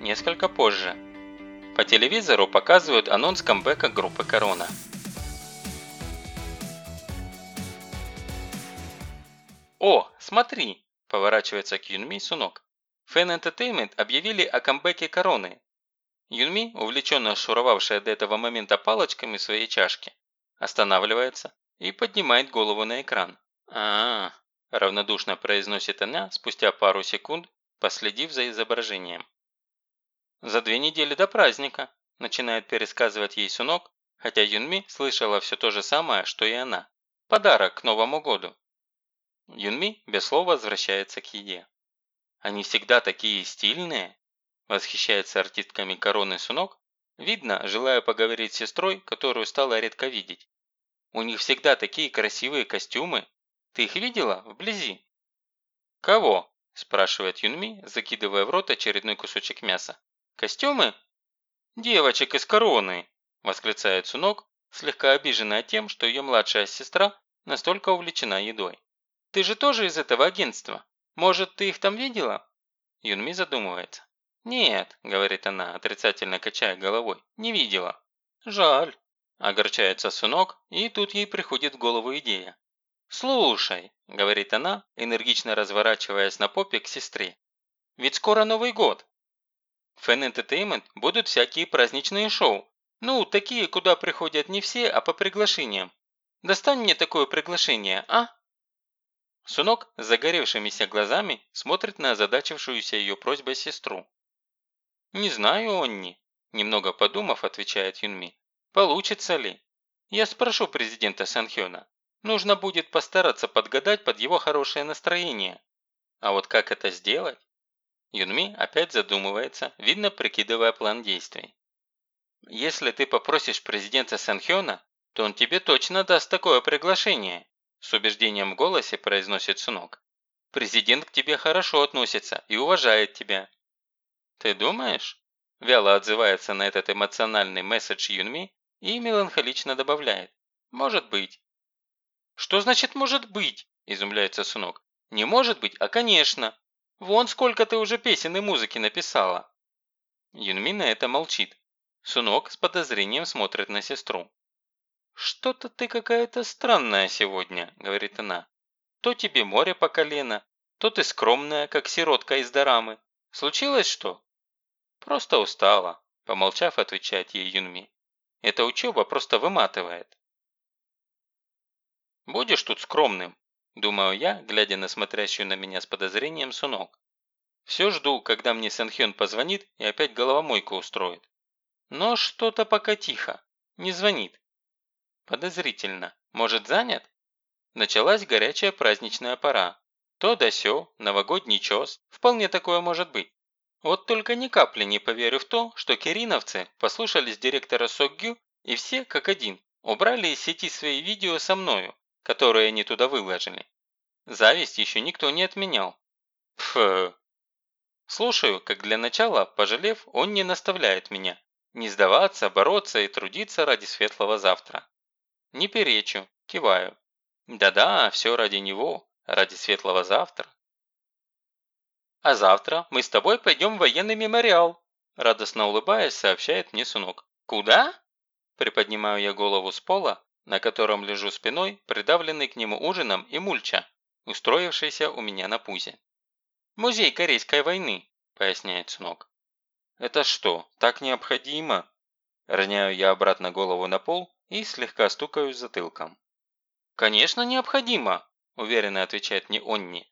несколько позже. По телевизору показывают анонс камбэка группы «Корона». «О, смотри!» – поворачивается к Юнми Сунок. Fan Entertainment объявили о камбэке «Короны». Юнми, увлеченно шуровавшая до этого момента палочками своей чашке, останавливается и поднимает голову на экран. а, -а, -а равнодушно произносит она спустя пару секунд, последив за изображением. «За две недели до праздника», – начинает пересказывать ей Сунок, хотя Юнми слышала все то же самое, что и она. «Подарок к Новому году». Юнми без слов возвращается к еде. «Они всегда такие стильные», – восхищается артистками короны Сунок, видно, желая поговорить с сестрой, которую стала редко видеть. «У них всегда такие красивые костюмы. Ты их видела вблизи?» «Кого?» – спрашивает Юнми, закидывая в рот очередной кусочек мяса. «Костюмы?» «Девочек из короны!» – восклицает Сунок, слегка обиженная тем, что ее младшая сестра настолько увлечена едой. «Ты же тоже из этого агентства? Может, ты их там видела?» Юнми задумывается. «Нет», – говорит она, отрицательно качая головой, – «не видела». «Жаль», – огорчается Сунок, и тут ей приходит в голову идея. «Слушай», – говорит она, энергично разворачиваясь на попе к сестре. «Ведь скоро Новый год. Фэн Entertainment будут всякие праздничные шоу. Ну, такие, куда приходят не все, а по приглашениям. Достань мне такое приглашение, а?» Сунок с загоревшимися глазами смотрит на озадачившуюся ее просьбой сестру. «Не знаю, Онни», – немного подумав, отвечает Юнми. «Получится ли? Я спрошу президента Санхёна. Нужно будет постараться подгадать под его хорошее настроение. А вот как это сделать? Юнми опять задумывается, видно прикидывая план действий. Если ты попросишь президента Санхёна, то он тебе точно даст такое приглашение, с убеждением в голосе произносит Сунок. Президент к тебе хорошо относится и уважает тебя. Ты думаешь? Вяло отзывается на этот эмоциональный месседж Юнми и меланхолично добавляет. Может быть. «Что значит «может быть»?» – изумляется Сунок. «Не может быть, а конечно. Вон сколько ты уже песен и музыки написала». Юнми на это молчит. Сунок с подозрением смотрит на сестру. «Что-то ты какая-то странная сегодня», – говорит она. «То тебе море по колено, то ты скромная, как сиротка из дорамы. Случилось что?» «Просто устала», – помолчав, отвечает ей Юнми. «Эта учеба просто выматывает». Будешь тут скромным?» – думаю я, глядя на смотрящую на меня с подозрением Сунок. Все жду, когда мне Сэнхён позвонит и опять головомойку устроит. Но что-то пока тихо, не звонит. Подозрительно. Может, занят? Началась горячая праздничная пора. То да сё, новогодний чёс, вполне такое может быть. Вот только ни капли не поверю в то, что кириновцы послушались директора Сокгю и все, как один, убрали из сети свои видео со мною, которые они туда выложили. Зависть еще никто не отменял. Пф. Слушаю, как для начала, пожалев, он не наставляет меня. Не сдаваться, бороться и трудиться ради светлого завтра. Не перечу, киваю. Да-да, все ради него, ради светлого завтра. А завтра мы с тобой пойдем в военный мемориал, радостно улыбаясь, сообщает мне Сунок. Куда? Приподнимаю я голову с пола на котором лежу спиной, придавленный к нему ужином и мульча, устроившийся у меня на пузе. «Музей Корейской войны», – поясняет Снок. «Это что, так необходимо?» Роняю я обратно голову на пол и слегка стукаю затылком. «Конечно необходимо», – уверенно отвечает мне Онни.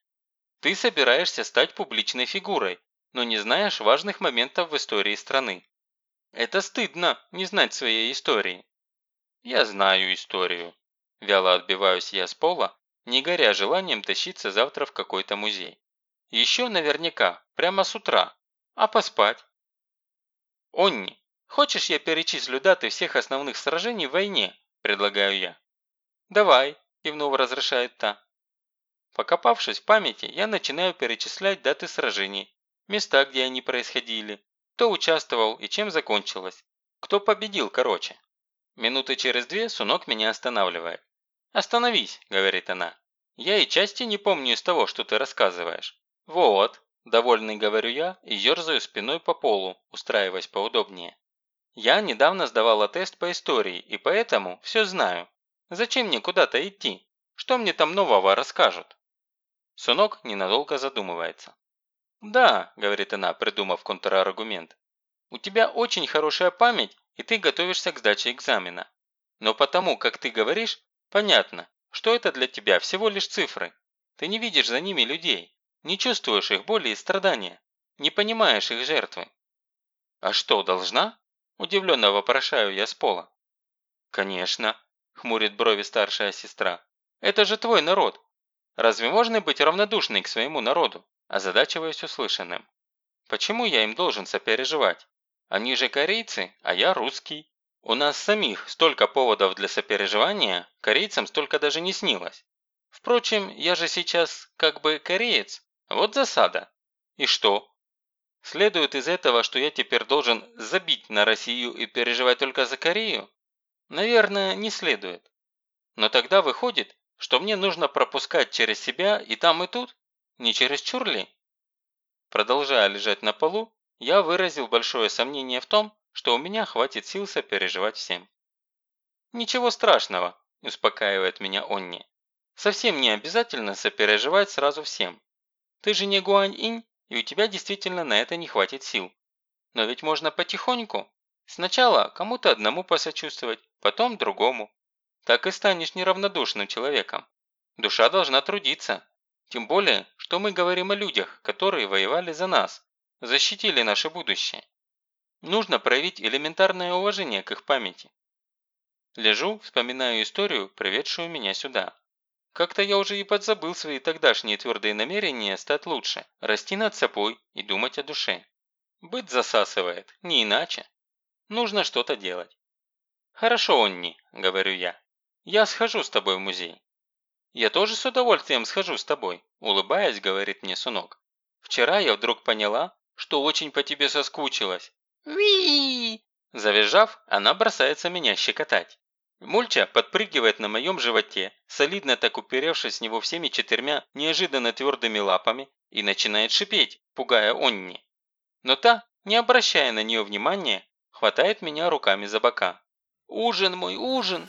«Ты собираешься стать публичной фигурой, но не знаешь важных моментов в истории страны. Это стыдно, не знать своей истории. Я знаю историю. Вяло отбиваюсь я с пола, не горя желанием тащиться завтра в какой-то музей. Еще наверняка, прямо с утра. А поспать? Онни, хочешь я перечислю даты всех основных сражений в войне? Предлагаю я. Давай, кивнув разрешает та. Покопавшись в памяти, я начинаю перечислять даты сражений, места, где они происходили, кто участвовал и чем закончилось, кто победил, короче. Минуты через две Сунок меня останавливает. «Остановись», – говорит она. «Я и части не помню из того, что ты рассказываешь». «Вот», – Довольный говорю я и ерзаю спиной по полу, устраиваясь поудобнее. Я недавно сдавала тест по истории и поэтому все знаю. Зачем мне куда-то идти? Что мне там нового расскажут? Сунок ненадолго задумывается. «Да», – говорит она, придумав контраргумент, – «у тебя очень хорошая память, и ты готовишься к сдаче экзамена. Но потому, как ты говоришь, понятно, что это для тебя всего лишь цифры. Ты не видишь за ними людей. Не чувствуешь их боли и страдания. Не понимаешь их жертвы. «А что, должна?» – удивленно вопрошаю я с пола. «Конечно», – хмурит брови старшая сестра. «Это же твой народ. Разве можно быть равнодушной к своему народу?» Озадачиваясь услышанным. «Почему я им должен сопереживать? Они же корейцы, а я русский. У нас самих столько поводов для сопереживания, корейцам столько даже не снилось. Впрочем, я же сейчас как бы кореец, вот засада. И что? Следует из этого, что я теперь должен забить на Россию и переживать только за Корею? Наверное, не следует. Но тогда выходит, что мне нужно пропускать через себя и там, и тут? Не через чурли? Продолжая лежать на полу, я выразил большое сомнение в том, что у меня хватит сил сопереживать всем. «Ничего страшного», – успокаивает меня Онни. «Совсем не обязательно сопереживать сразу всем. Ты же не Гуань-инь, и у тебя действительно на это не хватит сил. Но ведь можно потихоньку. Сначала кому-то одному посочувствовать, потом другому. Так и станешь неравнодушным человеком. Душа должна трудиться. Тем более, что мы говорим о людях, которые воевали за нас, защитили наше будущее. Нужно проявить элементарное уважение к их памяти. Лежу, вспоминаю историю, приведшую меня сюда. Как-то я уже и подзабыл свои тогдашние твердые намерения стать лучше, расти над собой и думать о душе. Быт засасывает, не иначе. Нужно что-то делать. «Хорошо, Онни», – говорю я. «Я схожу с тобой в музей». «Я тоже с удовольствием схожу с тобой», – улыбаясь, говорит мне Сунок. «Вчера я вдруг поняла, что очень по тебе соскучилась». «Ви!» Завизжав, она бросается меня щекотать. Мульча подпрыгивает на моем животе, солидно так уперевшись в него всеми четырьмя неожиданно твердыми лапами и начинает шипеть, пугая Онни. Но та, не обращая на нее внимания, хватает меня руками за бока. «Ужин мой, ужин!»